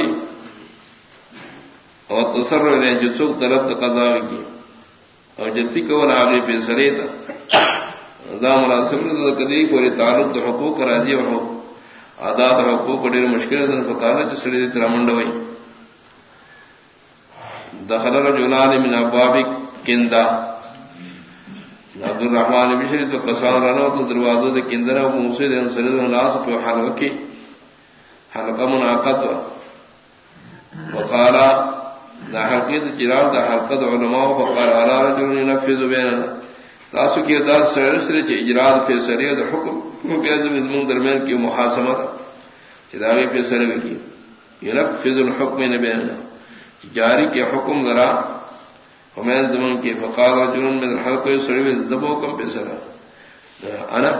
کی۔ اور تصر نے جو سکھ طلب قضا کی۔ اور جتی کو آگے پہ سرے تھا۔ دام راسم کدی کو تعلق تو حقوق کرا دیا ہو۔ آداد حقوق ڈیر مشکل دن فکانا جو سڑی دی طرح منڈوئی۔ دخل رجلان من ابواب کندا۔ عبد الرحمن بشری تو کسان رنو تو دروازوں دے کندرا موسی دے سرد ناس پہ حلقہ کی۔ حلقہ منعقد وقال، دا حقیقت جرال دا حلقت علماء فقال على رجل ينفذ بيننا. تاسو کی دا سر سر چ اجراد پہ سری دا حکم کو کہ زمین درمیان کی محاسمہ چداوی پہ سری کی ينفذ الحكم بيننا. جاری کے حکم ذرا حمین زمن کی فقال رجل من الحلق سری زبو کم پہ سرا انا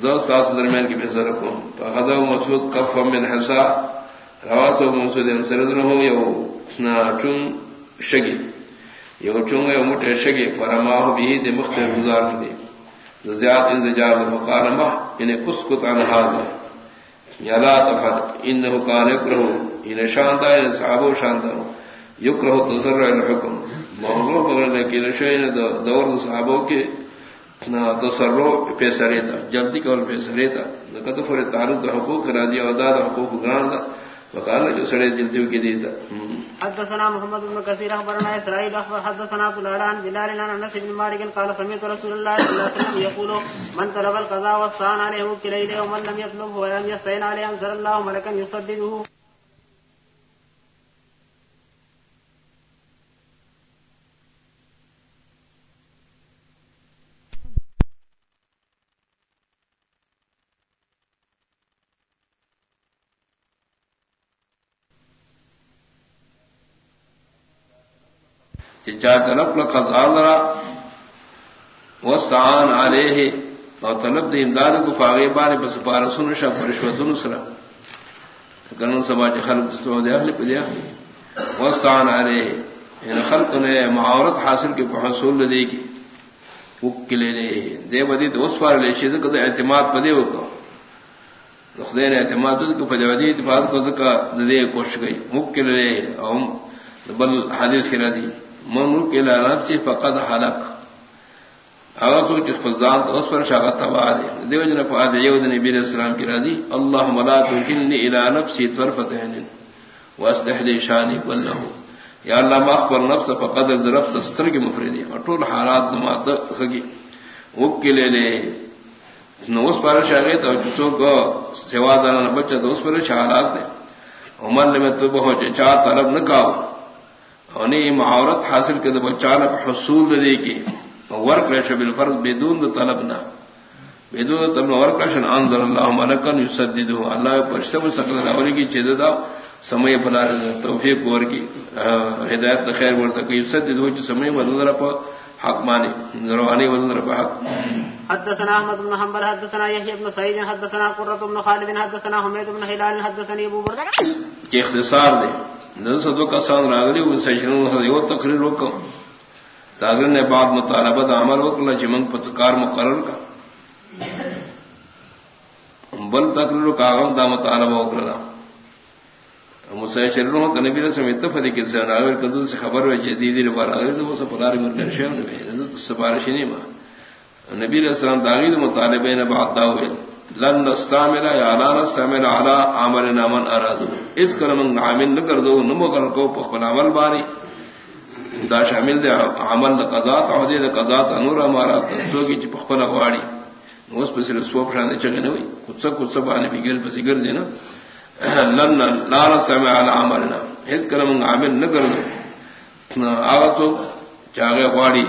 زو ساس درمیان کی پہ سرا کو فخذو مسعود کف من حسا رواسو مسعود سردنه یو چون شگی یہ چونگے موٹے شگی فرما بھی دے مختلف گزار دے زیاد انزجار فقال ما انہیں کس کو تنہاز ہے یا لا تفعل انه كان يكره ان شانتا ان صحابو شانتا يكره تسرع الحكم محبوب بغلنے کی نشین دور صحابوں کے تصرع پیسرے تھا جلدی کول پیسرے تھا کتفر تعلق حقوق راضی اوداد حقوق گران تھا وقال جو سڑے جلدی کی دیتا حدثنا محمد بن كثير اخبرنا اسرائيل اخبر حدثنا طلالان بلال عن انس بن مالك قال سمعت رسول الله صلى الله عليه وسلم يقول من طلب القضاء والصان عليه وكليله ومن لم يطلبه ولم يستعين عليه انزل الله ملكا يصدده چا طلب لخزان را؟ وستعان علیہ اور طلب دے امداد کو فاغے بارے بس پارسن شا فرشوتن سرا۔ کرن سماج خلق تو دے اہل پہ اہل وستعان علیہ یعنی ان خلق نے معاورت حاصل کے حصول دے کی۔ وکلے لے۔ دے بدی تو اس پر لے شیز کو اعتماد پدے وکو خدای نے اعتماد کو پجودی اتفاق کو زکا دے کوشش گئی۔ مکل لے۔ او بل حدیث کے راضی۔ منو کے لانت سے فقد حلق. اگر تو جس پر ذات اس پر شاغت تبا دے دیو جن فاد یود نبی علیہ السلام کی راضی اللہ ملا تکلنی الى نفسی طرفت عین واصلح لي شانی كله یا اللہ مخبر نفس فقد ضرب سستر کی مفردی اور طول حالات زمات خگی وکلے لے نو اس پر شاغت اور جسو کو سوا دانا بچہ تو اس پر شاغات دے عمر نے تو بہت چا طلب نہ کاو ہونی محاورت حاصل کے دبا چانک حصول دے کی۔ ورک ریش بالفرض بدون دو طلب نہ۔ بدون دو طلب ورک ریشن انظر اللہ ملکن یسددو اللہ پرشتم سکل راولی کی چیز دا۔ سمے بنا توفیق ور کی۔ ہدایت خیر ورتا کہ یسددو چ سمے ورن پا حق مانی زروانی ورن پا حق۔ حدثنا احمد بن حنبل حدثنا يحيى بن سعيد حدثنا قرة بن خالد حدثنا حميد بن هلال حدثني ابو برده کہ اختصار دے۔ دو کا سان راگری وہ تقریر وکم تاگر نے بعد مطالبہ عمل وکلا جمنگ جی پتکار مقرر کا۔ بل تقریر کاغم دا مطالبہ وکلا مسائل ہو کہ نبی رسم اتفادی کے راگر کدو سے خبر ہوئی، جدید وہ سپدار مرگر شہر سفارشی نہیں ماں۔ نبی رسلام داغی مطالبے نے بات دا ہوئے۔ لن نستعمل یا لا نستعمل على عملنا من ارادو اس کرم عامل نہ کر دو، نمو کر کو پخبل عمل باری دا شامل دے عمل دا قضات عہدے دا قضات انور ہمارا تنسو کی چی پخبل اغواری اس پر صرف سوپ شاندے چگے نوئی کچھ سب کچھ سب آنے پی گر پسی گر دینا. لن لا نستعمل على عملنا. اس کرم عامل نہ کر دو آغا تو چاگے اغواری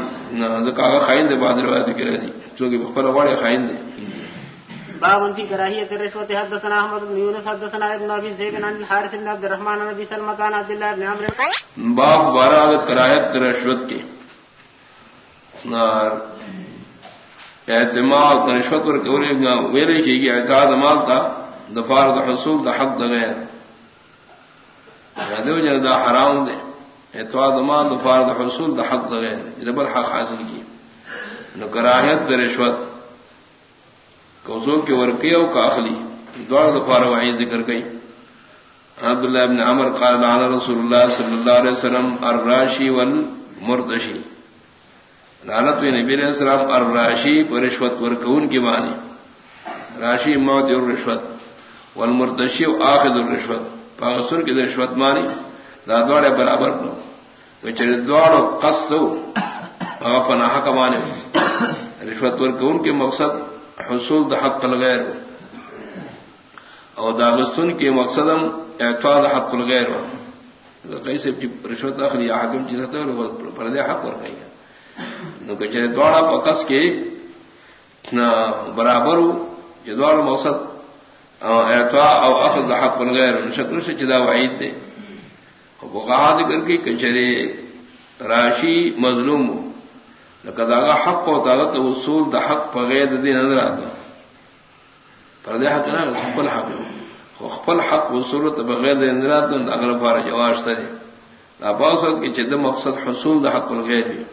ذکا خائن دے بعد روایت کی رہی چونکہ پخبل اغواری خائن دے. باب في كراهية الرشوة حدثنا أحمد بن يونس حدثنا ابن أبي زيد عن الحارث بن عبد الرحمن، عن أبي سلمة عن عبد الله بن عمرو. باب بارا كراهية الرشوة کے۔ اعتماد رشوت اور کوری ویلے کی گئی اعتماد مال تھا دفار دا حصول دا حق دا غیر۔ یعنی دو جن دا حرام دے، اعتماد مال دفار دا حصول دا حق دا غیر جبر حق حاصل کی۔ نو کراہیت دا رشوت۔ کوزو کے ورقی او کا اخلی دوار دفار وعی ذکر گئی عبد الله بن عمر قال على رسول الله صلى الله عليه وسلم الراشي والمرتشي لعنت نبی علیہ السلام، الراشی پر رشوت ورکون کی معنی۔ راشی موت اور رشوت والمرتشی آخذ الرشوت۔ پاغسر کی رشوت مانی دادواڑے برابر کرو تو چلے دوڑو قصد ہو پناہ کمانے رشوت ورکون کے مقصد حصول دا حق الغیر. اور داغستون کے مقصدم اعتواد حق الغیر کیسے رشوت آخری حاکم چیز ہوتا ہے پردے حق ور گئی نو کچرے دوڑا پکس کے برابر ہو یہ دوڑا مقصد اعتوا او اخذ حق الغیر. شکر سے چدا وعید دے وہ کہا ذکر کی کچرے راشی مظلوم ہو کداغا حق ہوتا تو وصول دا حق پغیر دین نظر آتا پردے حق نہ خپل حق خپل حق وصول تو بغیر دین نظر آتا دا اگر بار جواز تھے باوسط کی چد مقصد حصول دا حق الغیر بھی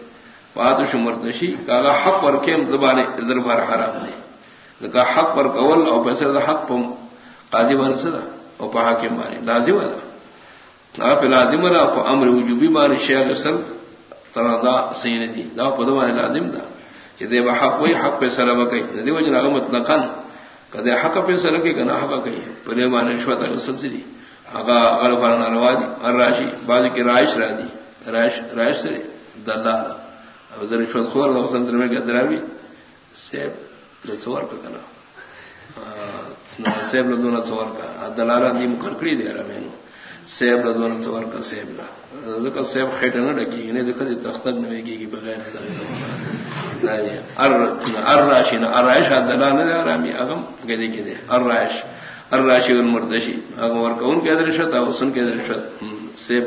بات شمرتشی کاغا حق پر کیم زبان ادھر بار حرام نہیں کا حق پر قول اور پیسے دا حق پم قاضی بار سدا اور پہا کے مارے لازم ادا آپ لازم را امر وجوبی مارے شیخ سلط دا سین دی دا پدوان لازم دا کہ دے حق وہی حق پہ سر بکئی ندی وجہ نہ مطلقاً کدے حق پہ سر کے کنا حق کہی پلے مان رشوت سلسلی آگا اگر فارنا روا دی ہر راشی بعض کی رائش را دی رائش رائش سے دلال. اب رشوت خور دا سنتر میں گدرا بھی سیب لچور پہ کنا سیب لدونا چور کا دلالہ دی مکرکڑی دے رہا میں سیب لا لدونا سوار کا سیب لا۔ ذکر سیب خیٹ نہ ڈکی یعنی انہیں دیکھا دی تختر نوے کی کی بغیر جی۔ ار راشی نہ ارائش دلا نہ آرامی اغم گدے کی دے۔ ار رائش۔ ار راشی المردشی اغم ورکون کے درشت او سن کے درشت سیب